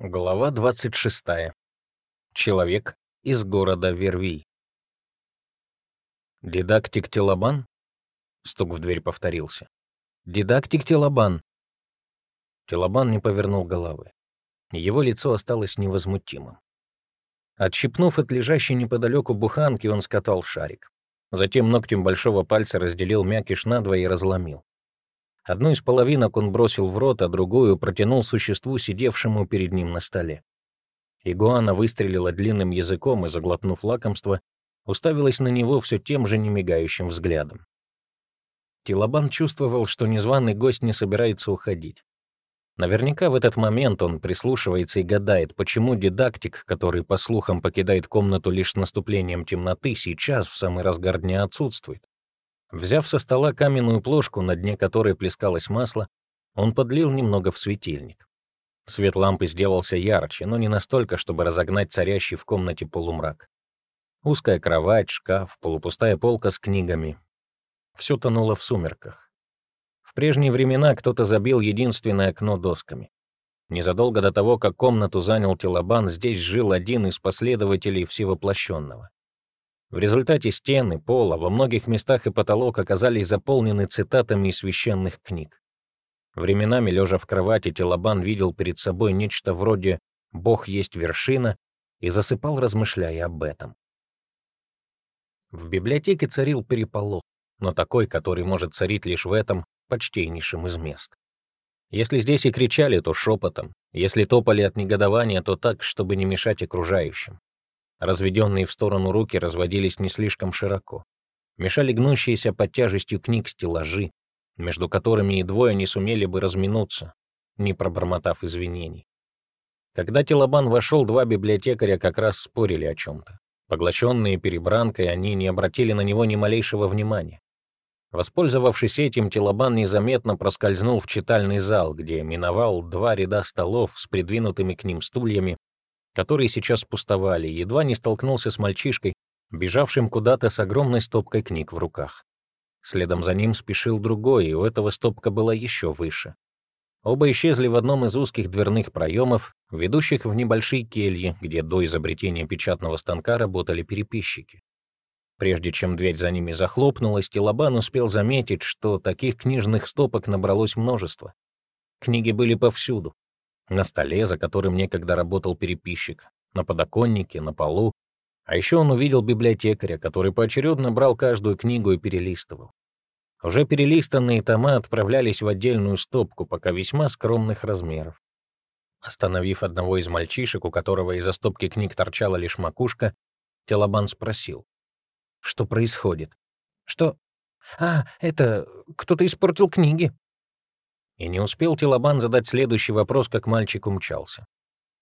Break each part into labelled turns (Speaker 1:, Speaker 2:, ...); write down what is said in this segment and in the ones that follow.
Speaker 1: Глава 26. Человек из города Вервий. «Дидактик Телобан?» Стук в дверь повторился. «Дидактик Телобан!» Телобан не повернул головы. Его лицо осталось невозмутимым. Отщипнув от лежащей неподалеку буханки, он скатал шарик. Затем ногтем большого пальца разделил мякиш надвое и разломил. Одну из половинок он бросил в рот, а другую протянул существу, сидевшему перед ним на столе. Игуана выстрелила длинным языком и, заглотнув лакомство, уставилась на него все тем же немигающим взглядом. Тилабан чувствовал, что незваный гость не собирается уходить. Наверняка в этот момент он прислушивается и гадает, почему дидактик, который, по слухам, покидает комнату лишь с наступлением темноты, сейчас, в самый разгар дня, отсутствует. Взяв со стола каменную плошку, на дне которой плескалось масло, он подлил немного в светильник. Свет лампы сделался ярче, но не настолько, чтобы разогнать царящий в комнате полумрак. Узкая кровать, шкаф, полупустая полка с книгами. Все тонуло в сумерках. В прежние времена кто-то забил единственное окно досками. Незадолго до того, как комнату занял Телобан, здесь жил один из последователей Всевоплощенного. В результате стены, пол, а во многих местах и потолок оказались заполнены цитатами из священных книг. Временами, лежа в кровати, Телобан видел перед собой нечто вроде «Бог есть вершина» и засыпал, размышляя об этом. В библиотеке царил переполох, но такой, который может царить лишь в этом почтейнейшем из мест. Если здесь и кричали, то шепотом, если топали от негодования, то так, чтобы не мешать окружающим. Разведенные в сторону руки разводились не слишком широко. Мешали гнущиеся под тяжестью книг стеллажи, между которыми и двое не сумели бы разминуться, не пробормотав извинений. Когда Телобан вошел, два библиотекаря как раз спорили о чем-то. Поглощенные перебранкой, они не обратили на него ни малейшего внимания. Воспользовавшись этим, Телобан незаметно проскользнул в читальный зал, где миновал два ряда столов с придвинутыми к ним стульями которые сейчас пустовали, едва не столкнулся с мальчишкой, бежавшим куда-то с огромной стопкой книг в руках. Следом за ним спешил другой, и у этого стопка была еще выше. Оба исчезли в одном из узких дверных проемов, ведущих в небольшие кельи, где до изобретения печатного станка работали переписчики. Прежде чем дверь за ними захлопнулась, Телобан успел заметить, что таких книжных стопок набралось множество. Книги были повсюду, на столе, за которым некогда работал переписчик, на подоконнике, на полу. А еще он увидел библиотекаря, который поочередно брал каждую книгу и перелистывал. Уже перелистанные тома отправлялись в отдельную стопку, пока весьма скромных размеров. Остановив одного из мальчишек, у которого из-за стопки книг торчала лишь макушка, Телобан спросил. «Что происходит?» «Что?» «А, это... кто-то испортил книги», и не успел Телобан задать следующий вопрос, как мальчик умчался.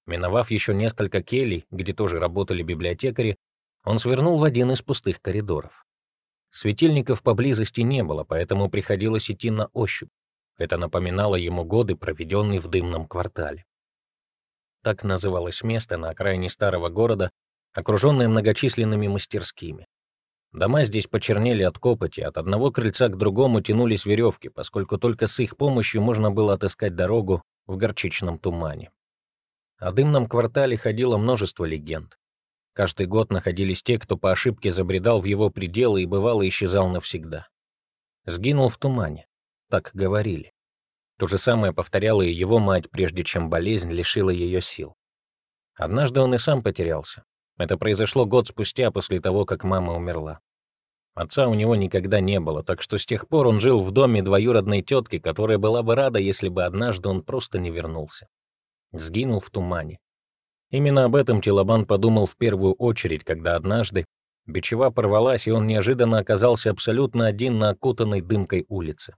Speaker 1: Миновав еще несколько келей, где тоже работали библиотекари, он свернул в один из пустых коридоров. Светильников поблизости не было, поэтому приходилось идти на ощупь. Это напоминало ему годы, проведенные в дымном квартале. Так называлось место на окраине старого города, окруженное многочисленными мастерскими. Дома здесь почернели от копоти, от одного крыльца к другому тянулись веревки, поскольку только с их помощью можно было отыскать дорогу в горчичном тумане. О дымном квартале ходило множество легенд. Каждый год находились те, кто по ошибке забредал в его пределы и бывало исчезал навсегда. Сгинул в тумане, так говорили. То же самое повторяла и его мать, прежде чем болезнь лишила ее сил. Однажды он и сам потерялся. Это произошло год спустя после того, как мама умерла. Отца у него никогда не было, так что с тех пор он жил в доме двоюродной тетки, которая была бы рада, если бы однажды он просто не вернулся. Сгинул в тумане. Именно об этом Телобан подумал в первую очередь, когда однажды бичева порвалась, и он неожиданно оказался абсолютно один на окутанной дымкой улице.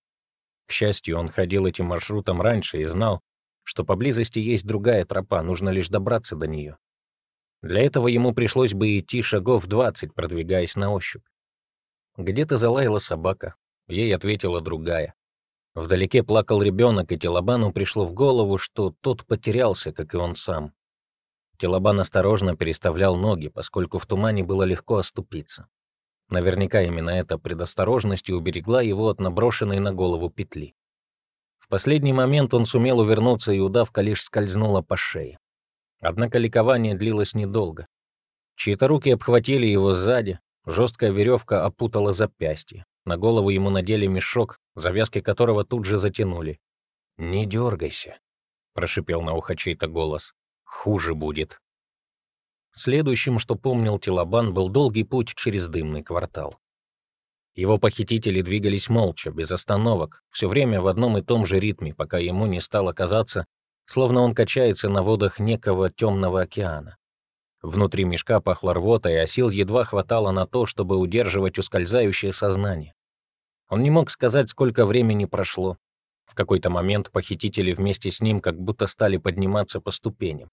Speaker 1: К счастью, он ходил этим маршрутом раньше и знал, что поблизости есть другая тропа, нужно лишь добраться до нее. Для этого ему пришлось бы идти шагов 20, продвигаясь на ощупь. Где-то залаяла собака, ей ответила другая. Вдалеке плакал ребенок, и Телобану пришло в голову, что тот потерялся, как и он сам. Телобан осторожно переставлял ноги, поскольку в тумане было легко оступиться. Наверняка именно эта предосторожность и уберегла его от наброшенной на голову петли. В последний момент он сумел увернуться, и удавка лишь скользнула по шее. Однако ликование длилось недолго. Чьи-то руки обхватили его сзади, жесткая веревка опутала запястье. На голову ему надели мешок, завязки которого тут же затянули. «Не дергайся», — прошипел на ухо чей-то голос. «Хуже будет». Следующим, что помнил Тилобан, был долгий путь через дымный квартал. Его похитители двигались молча, без остановок, все время в одном и том же ритме, пока ему не стало казаться, словно он качается на водах некого темного океана. Внутри мешка пахло рвотой, а сил едва хватало на то, чтобы удерживать ускользающее сознание. Он не мог сказать, сколько времени прошло. В какой-то момент похитители вместе с ним как будто стали подниматься по ступеням.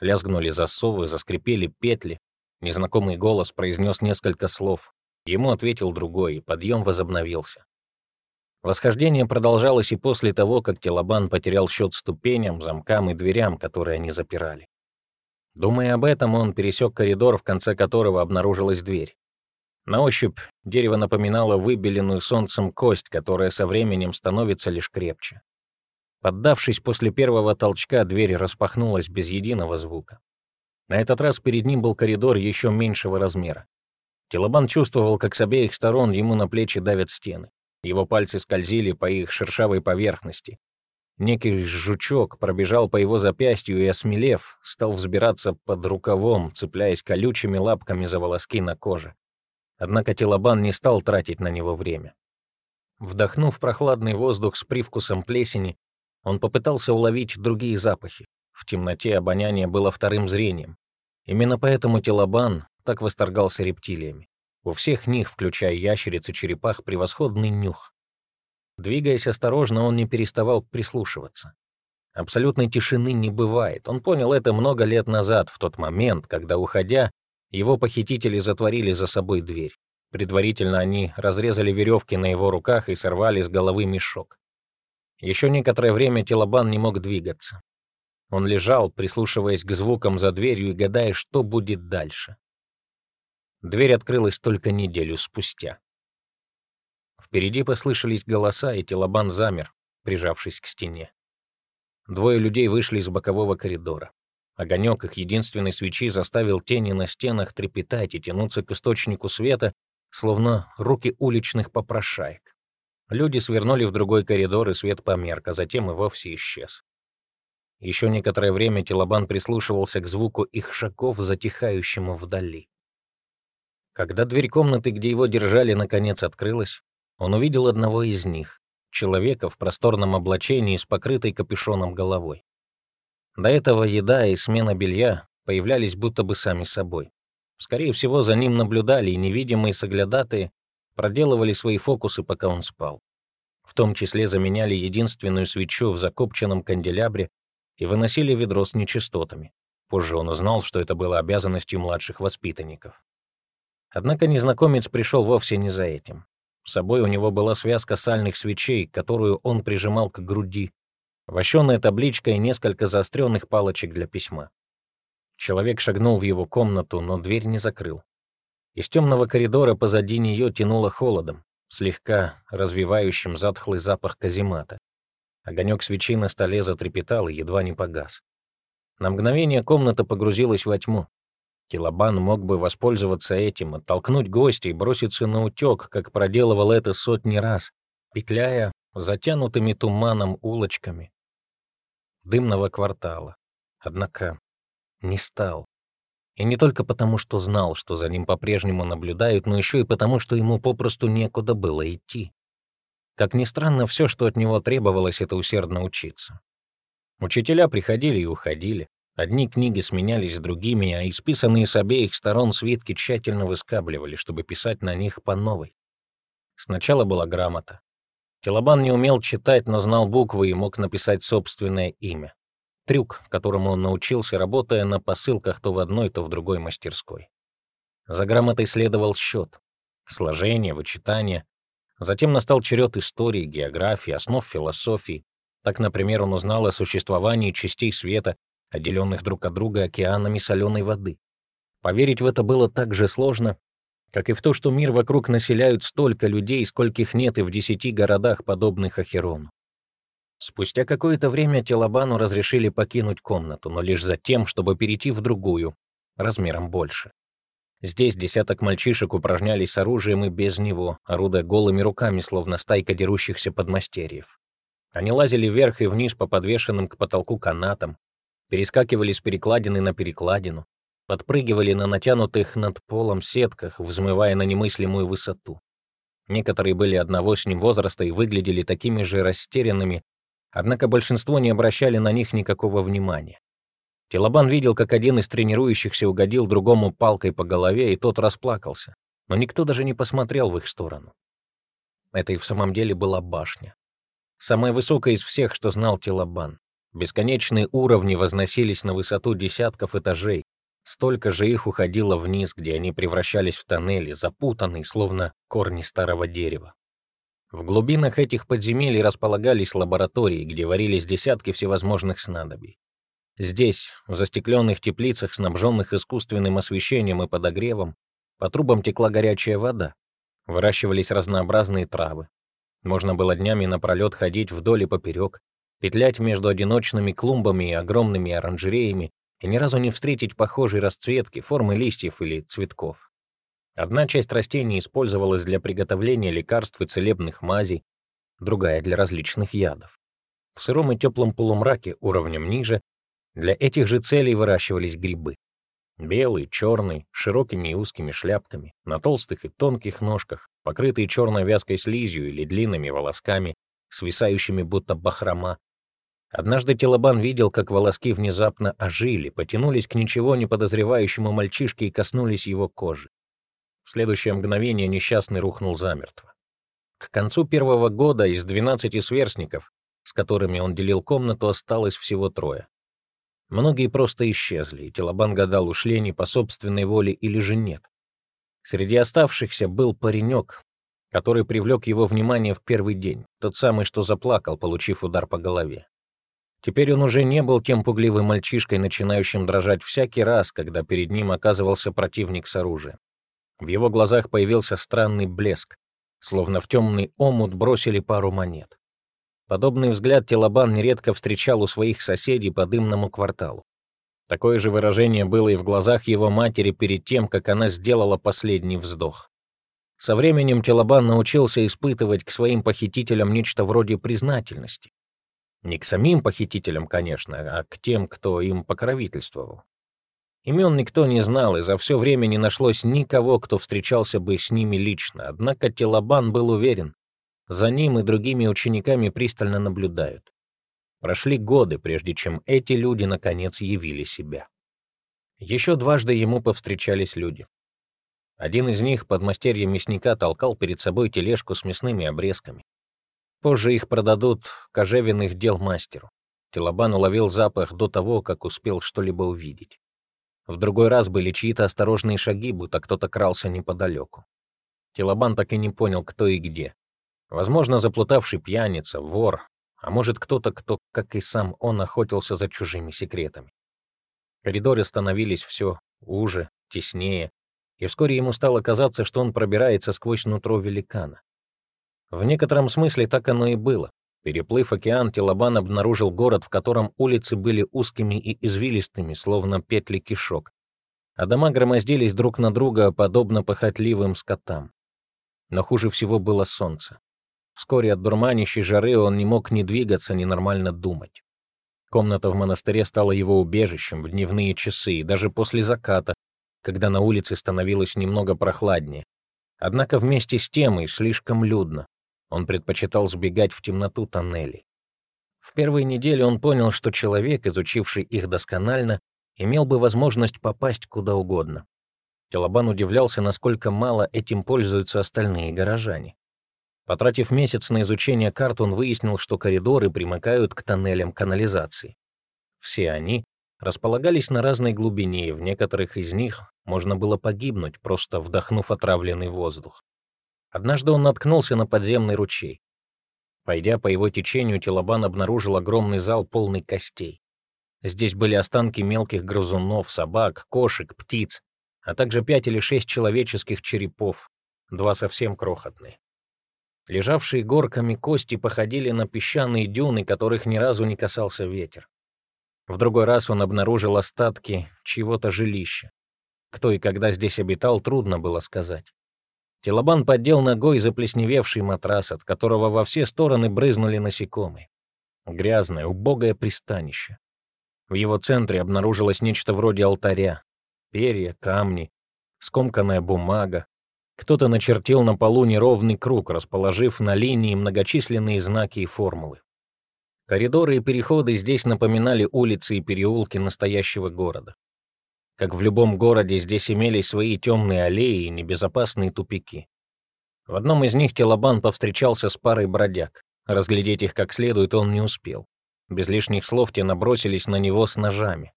Speaker 1: Лязгнули засовы, заскрипели петли. Незнакомый голос произнес несколько слов. Ему ответил другой, и подъем возобновился. Восхождение продолжалось и после того, как Телобан потерял счет ступеням, замкам и дверям, которые они запирали. Думая об этом, он пересек коридор, в конце которого обнаружилась дверь. На ощупь дерево напоминало выбеленную солнцем кость, которая со временем становится лишь крепче. Поддавшись после первого толчка, дверь распахнулась без единого звука. На этот раз перед ним был коридор еще меньшего размера. Телобан чувствовал, как с обеих сторон ему на плечи давят стены. Его пальцы скользили по их шершавой поверхности, Некий жучок пробежал по его запястью и, осмелев, стал взбираться под рукавом, цепляясь колючими лапками за волоски на коже. Однако Телобан не стал тратить на него время. Вдохнув прохладный воздух с привкусом плесени, он попытался уловить другие запахи. В темноте обоняние было вторым зрением. Именно поэтому Телобан так восторгался рептилиями. У всех них, включая ящериц и черепах, превосходный нюх. Двигаясь осторожно, он не переставал прислушиваться. Абсолютной тишины не бывает. Он понял это много лет назад, в тот момент, когда, уходя, его похитители затворили за собой дверь. Предварительно они разрезали веревки на его руках и сорвали с головы мешок. Еще некоторое время Телобан не мог двигаться. Он лежал, прислушиваясь к звукам за дверью и гадая, что будет дальше. Дверь открылась только неделю спустя. Впереди послышались голоса, и Телобан замер, прижавшись к стене. Двое людей вышли из бокового коридора. Огонек их единственной свечи заставил тени на стенах трепетать и тянуться к источнику света, словно руки уличных попрошаек. Люди свернули в другой коридор, и свет померк, а затем и вовсе исчез. Еще некоторое время Телобан прислушивался к звуку их шагов, затихающему вдали. Когда дверь комнаты, где его держали, наконец открылась, он увидел одного из них, человека в просторном облачении с покрытой капюшоном головой. До этого еда и смена белья появлялись будто бы сами собой. Скорее всего, за ним наблюдали, и невидимые соглядатые проделывали свои фокусы, пока он спал. В том числе заменяли единственную свечу в закопченном канделябре и выносили ведро с нечистотами. Позже он узнал, что это было обязанностью младших воспитанников. Однако незнакомец пришел вовсе не за этим. С собой у него была связка сальных свечей, которую он прижимал к груди, вощеная табличка и несколько заостренных палочек для письма. Человек шагнул в его комнату, но дверь не закрыл. Из темного коридора позади нее тянуло холодом, слегка развивающим затхлый запах каземата. Огонек свечи на столе затрепетал и едва не погас. На мгновение комната погрузилась во тьму. Килобан мог бы воспользоваться этим, оттолкнуть гостя и броситься на утек, как проделывал это сотни раз, петляя затянутыми туманом улочками дымного квартала. Однако не стал. И не только потому, что знал, что за ним по-прежнему наблюдают, но еще и потому, что ему попросту некуда было идти. Как ни странно, все, что от него требовалось, это усердно учиться. Учителя приходили и уходили. Одни книги сменялись другими, а исписанные с обеих сторон свитки тщательно выскабливали, чтобы писать на них по новой. Сначала была грамота. Телобан не умел читать, но знал буквы и мог написать собственное имя. Трюк, которому он научился, работая на посылках то в одной, то в другой мастерской. За грамотой следовал счет, сложение, вычитание. Затем настал черед истории, географии, основ философии. Так, например, он узнал о существовании частей света, отделенных друг от друга океанами соленой воды. Поверить в это было так же сложно, как и в то, что мир вокруг населяют столько людей, скольких нет и в десяти городах, подобных Ахерону. Спустя какое-то время Телобану разрешили покинуть комнату, но лишь за тем, чтобы перейти в другую, размером больше. Здесь десяток мальчишек упражнялись с оружием и без него, орудуя голыми руками, словно стайка дерущихся подмастерьев. Они лазили вверх и вниз по подвешенным к потолку канатам, перескакивали с перекладины на перекладину, подпрыгивали на натянутых над полом сетках, взмывая на немыслимую высоту. Некоторые были одного с ним возраста и выглядели такими же растерянными, однако большинство не обращали на них никакого внимания. Телобан видел, как один из тренирующихся угодил другому палкой по голове, и тот расплакался, но никто даже не посмотрел в их сторону. Это и в самом деле была башня. Самая высокая из всех, что знал Телобан. Бесконечные уровни возносились на высоту десятков этажей, Столько же их уходило вниз, где они превращались в тоннели, запутанные, словно корни старого дерева. В глубинах этих подземелий располагались лаборатории, где варились десятки всевозможных снадобий. Здесь, в застекленных теплицах, снабженных искусственным освещением и подогревом, по трубам текла горячая вода, выращивались разнообразные травы. Можно было днями напролет ходить вдоль и поперек, петлять между одиночными клумбами и огромными оранжереями, и ни разу не встретить похожей расцветки, формы листьев или цветков. Одна часть растений использовалась для приготовления лекарств и целебных мазей, другая — для различных ядов. В сыром и теплом полумраке уровнем ниже для этих же целей выращивались грибы. Белые, черные, широкими и узкими шляпками, на толстых и тонких ножках, покрытые черной вязкой слизью или длинными волосками, свисающими будто бахрома, Однажды Телобан видел, как волоски внезапно ожили, потянулись к ничего не подозревающему мальчишке и коснулись его кожи. В следующее мгновение несчастный рухнул замертво. К концу первого года из 12 сверстников, с которыми он делил комнату, осталось всего трое. Многие просто исчезли, и Телобан гадал, ушли они по собственной воле или же нет. Среди оставшихся был паренек, который привлек его внимание в первый день, тот самый, что заплакал, получив удар по голове. Теперь он уже не был тем пугливым мальчишкой, начинающим дрожать всякий раз, когда перед ним оказывался противник с оружием. В его глазах появился странный блеск, словно в темный омут бросили пару монет. Подобный взгляд Телобан нередко встречал у своих соседей по дымному кварталу. Такое же выражение было и в глазах его матери перед тем, как она сделала последний вздох. Со временем Телобан научился испытывать к своим похитителям нечто вроде признательности. Не к самим похитителям, конечно, а к тем, кто им покровительствовал. Имен никто не знал, и за все время не нашлось никого, кто встречался бы с ними лично. Однако Телобан был уверен, за ним и другими учениками пристально наблюдают. Прошли годы, прежде чем эти люди наконец явили себя. Еще дважды ему повстречались люди. Один из них, подмастерье мясника, толкал перед собой тележку с мясными обрезками. Позже их продадут кожевенных дел мастеру. Телобан уловил запах до того, как успел что-либо увидеть. В другой раз были чьи-то осторожные шаги, будто кто-то крался неподалеку. Телобан так и не понял, кто и где. Возможно, заплутавший пьяница, вор, а может, кто-то, кто, как и сам он, охотился за чужими секретами. Коридоры становились все уже, теснее, и вскоре ему стало казаться, что он пробирается сквозь нутро великана. В некотором смысле так оно и было. Переплыв океан, Телобан обнаружил город, в котором улицы были узкими и извилистыми, словно петли кишок, а дома громоздились друг на друга, подобно похотливым скотам. Но хуже всего было солнце. Вскоре от дурманящей жары он не мог ни двигаться, ни нормально думать. Комната в монастыре стала его убежищем в дневные часы и даже после заката, когда на улице становилось немного прохладнее. Однако вместе с тем и слишком людно. Он предпочитал сбегать в темноту тоннелей. В первые недели он понял, что человек, изучивший их досконально, имел бы возможность попасть куда угодно. Телобан удивлялся, насколько мало этим пользуются остальные горожане. Потратив месяц на изучение карт, он выяснил, что коридоры примыкают к тоннелям канализации. Все они располагались на разной глубине, и в некоторых из них можно было погибнуть, просто вдохнув отравленный воздух. Однажды он наткнулся на подземный ручей. Пойдя по его течению, Телобан обнаружил огромный зал, полный костей. Здесь были останки мелких грызунов, собак, кошек, птиц, а также пять или шесть человеческих черепов, два совсем крохотные. Лежавшие горками кости походили на песчаные дюны, которых ни разу не касался ветер. В другой раз он обнаружил остатки чьего-то жилища. Кто и когда здесь обитал, трудно было сказать. Телобан поддел ногой заплесневевший матрас, от которого во все стороны брызнули насекомые. Грязное, убогое пристанище. В его центре обнаружилось нечто вроде алтаря. Перья, камни, скомканная бумага. Кто-то начертил на полу неровный круг, расположив на линии многочисленные знаки и формулы. Коридоры и переходы здесь напоминали улицы и переулки настоящего города. Как в любом городе, здесь имелись свои темные аллеи и небезопасные тупики. В одном из них Телобан повстречался с парой бродяг. Разглядеть их как следует он не успел. Без лишних слов те набросились на него с ножами.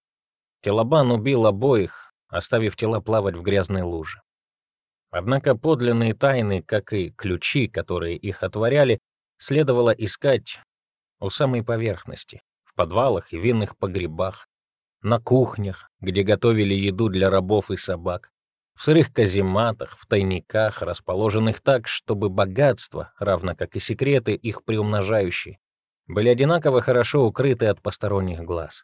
Speaker 1: Телобан убил обоих, оставив тела плавать в грязной луже. Однако подлинные тайны, как и ключи, которые их отворяли, следовало искать у самой поверхности, в подвалах и винных погребах, на кухнях, где готовили еду для рабов и собак, в сырых казематах, в тайниках, расположенных так, чтобы богатство, равно как и секреты, их приумножающие, были одинаково хорошо укрыты от посторонних глаз.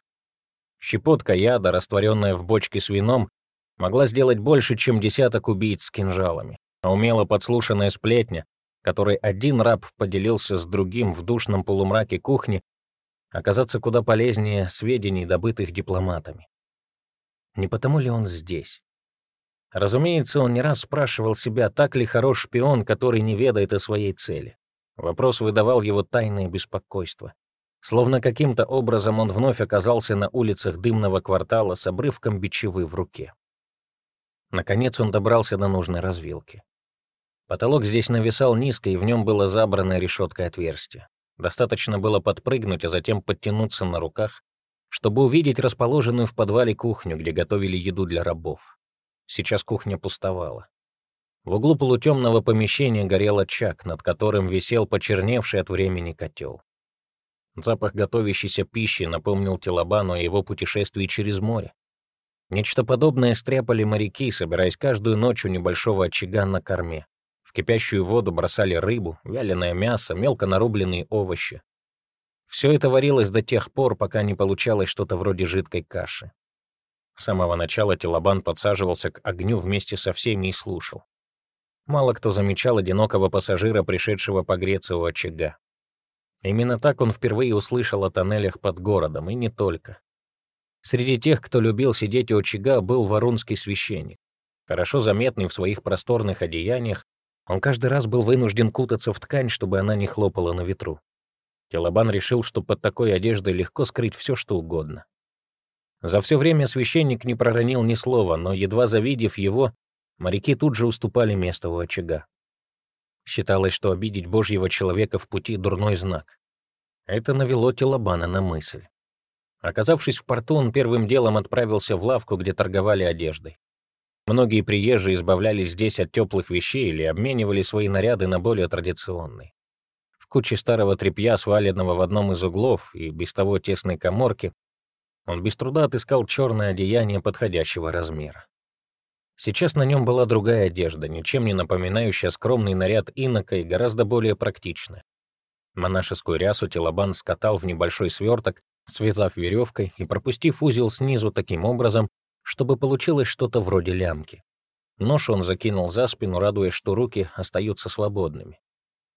Speaker 1: Щепотка яда, растворенная в бочке с вином, могла сделать больше, чем десяток убийц с кинжалами, а умело подслушанная сплетня которой один раб поделился с другим в душном полумраке кухни, оказаться куда полезнее сведений, добытых дипломатами. Не потому ли он здесь? Разумеется, он не раз спрашивал себя, так ли хорош шпион, который не ведает о своей цели. Вопрос выдавал его тайное беспокойство. Словно каким-то образом он вновь оказался на улицах дымного квартала с обрывком бичевы в руке. Наконец он добрался до нужной развилки. Потолок здесь нависал низко, и в нем было забрано решеткой отверстие. Достаточно было подпрыгнуть, а затем подтянуться на руках, чтобы увидеть расположенную в подвале кухню, где готовили еду для рабов. Сейчас кухня пустовала. В углу полутемного помещения горел очаг, над которым висел почерневший от времени котел. Запах готовящейся пищи напомнил Телобану о его путешествии через море. Нечто подобное стряпали моряки, собираясь каждую ночь у небольшого очага на корме кипящую воду бросали рыбу, вяленое мясо, мелко нарубленные овощи. Все это варилось до тех пор, пока не получалось что-то вроде жидкой каши. С самого начала Телобан подсаживался к огню вместе со всеми и слушал. Мало кто замечал одинокого пассажира, пришедшего погреться у очага. Именно так он впервые услышал о тоннелях под городом, и не только. Среди тех, кто любил сидеть у очага, был варунский священник, хорошо заметный в своих просторных одеяниях он каждый раз был вынужден кутаться в ткань, чтобы она не хлопала на ветру. Келобан решил, что под такой одеждой легко скрыть все, что угодно. За все время священник не проронил ни слова, но, едва завидев его, моряки тут же уступали место у очага. Считалось, что обидеть Божьего человека в пути — дурной знак. Это навело Телобана на мысль. Оказавшись в порту, он первым делом отправился в лавку, где торговали одеждой. Многие приезжие избавлялись здесь от теплых вещей или обменивали свои наряды на более традиционные. В куче старого тряпья, сваленного в одном из углов и без того тесной коморки, он без труда отыскал черное одеяние подходящего размера. Сейчас на нем была другая одежда, ничем не напоминающая скромный наряд инока и гораздо более практичная. Монашескую рясу Телобан скатал в небольшой сверток, связав веревкой и пропустив узел снизу таким образом, чтобы получилось что-то вроде лямки. Нож он закинул за спину, радуясь, что руки остаются свободными.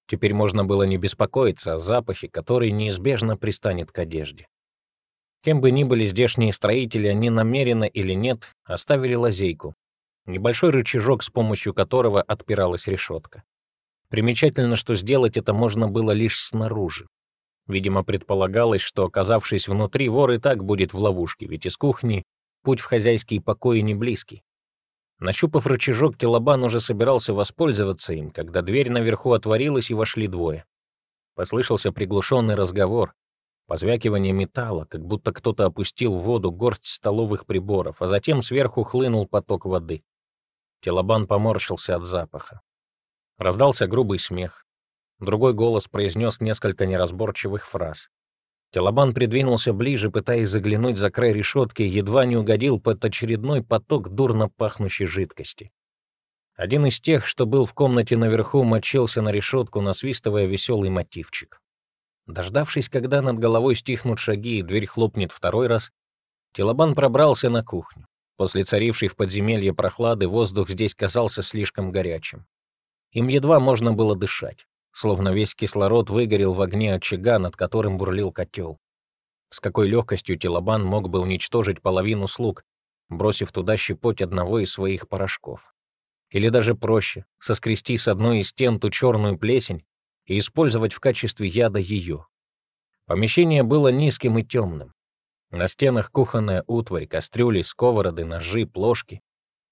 Speaker 1: Теперь можно было не беспокоиться о запахе, который неизбежно пристанет к одежде. Кем бы ни были здешние строители, они намеренно или нет, оставили лазейку. Небольшой рычажок, с помощью которого отпиралась решетка. Примечательно, что сделать это можно было лишь снаружи. Видимо, предполагалось, что, оказавшись внутри, вор и так будет в ловушке, ведь из кухни Путь в хозяйские покои не близкий. Нащупав рычажок, Телобан уже собирался воспользоваться им, когда дверь наверху отворилась и вошли двое. Послышался приглушенный разговор, позвякивание металла, как будто кто-то опустил в воду горсть столовых приборов, а затем сверху хлынул поток воды. Телобан поморщился от запаха. Раздался грубый смех. Другой голос произнес несколько неразборчивых фраз. Телобан придвинулся ближе, пытаясь заглянуть за край решетки, едва не угодил под очередной поток дурно пахнущей жидкости. Один из тех, что был в комнате наверху, мочился на решетку, насвистывая веселый мотивчик. Дождавшись, когда над головой стихнут шаги и дверь хлопнет второй раз, Телобан пробрался на кухню. После царившей в подземелье прохлады воздух здесь казался слишком горячим. Им едва можно было дышать, словно весь кислород выгорел в огне очага, над которым бурлил котел. С какой легкостью Телобан мог бы уничтожить половину слуг, бросив туда щепоть одного из своих порошков. Или даже проще, соскрести с одной из стен ту черную плесень и использовать в качестве яда ее. Помещение было низким и темным. На стенах кухонная утварь, кастрюли, сковороды, ножи, плошки.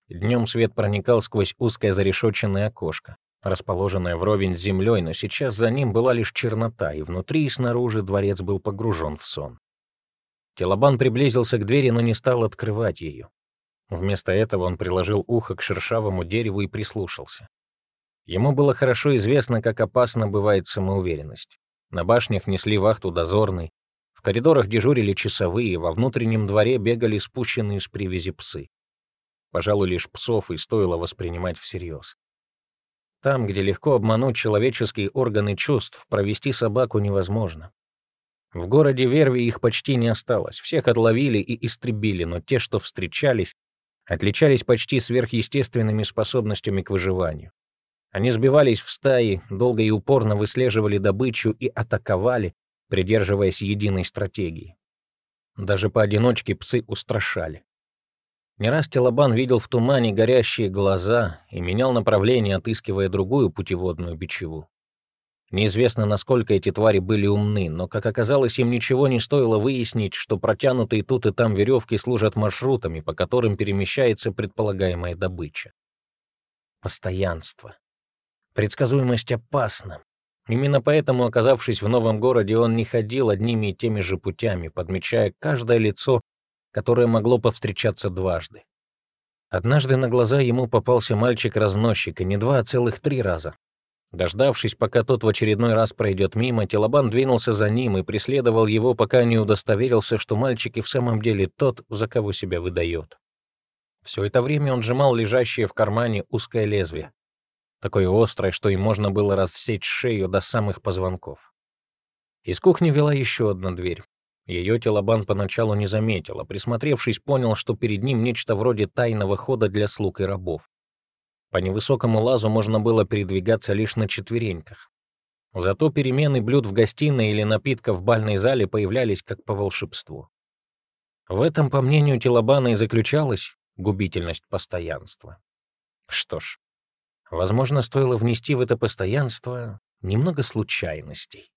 Speaker 1: Днем свет проникал сквозь узкое зарешоченное окошко, расположенное вровень с землей, но сейчас за ним была лишь чернота, и внутри и снаружи дворец был погружен в сон. Телобан приблизился к двери, но не стал открывать ее. Вместо этого он приложил ухо к шершавому дереву и прислушался. Ему было хорошо известно, как опасно бывает самоуверенность. На башнях несли вахту дозорный, в коридорах дежурили часовые, во внутреннем дворе бегали спущенные с привязи псы. Пожалуй, лишь псов и стоило воспринимать всерьез. Там, где легко обмануть человеческие органы чувств, провести собаку невозможно. В городе Верви их почти не осталось, всех отловили и истребили, но те, что встречались, отличались почти сверхъестественными способностями к выживанию. Они сбивались в стаи, долго и упорно выслеживали добычу и атаковали, придерживаясь единой стратегии. Даже поодиночке псы устрашали. Не раз Телобан видел в тумане горящие глаза и менял направление, отыскивая другую путеводную бичеву. Неизвестно, насколько эти твари были умны, но, как оказалось, им ничего не стоило выяснить, что протянутые тут и там веревки служат маршрутами, по которым перемещается предполагаемая добыча. Постоянство. Предсказуемость опасна. Именно поэтому, оказавшись в новом городе, он не ходил одними и теми же путями, подмечая каждое лицо, которое могло повстречаться дважды. Однажды на глаза ему попался мальчик-разносчик, и не два, а целых три раза. Дождавшись, пока тот в очередной раз пройдет мимо, Телобан двинулся за ним и преследовал его, пока не удостоверился, что мальчик и в самом деле тот, за кого себя выдает. Все это время он сжимал лежащее в кармане узкое лезвие, такое острое, что им можно было рассечь шею до самых позвонков. Из кухни вела еще одна дверь. Ее Телобан поначалу не заметил, а присмотревшись, понял, что перед ним нечто вроде тайного хода для слуг и рабов. По невысокому лазу можно было передвигаться лишь на четвереньках. Зато перемены блюд в гостиной или напитков в бальной зале появлялись как по волшебству. В этом, по мнению Телобана, и заключалась губительность постоянства. Что ж, возможно, стоило внести в это постоянство немного случайностей.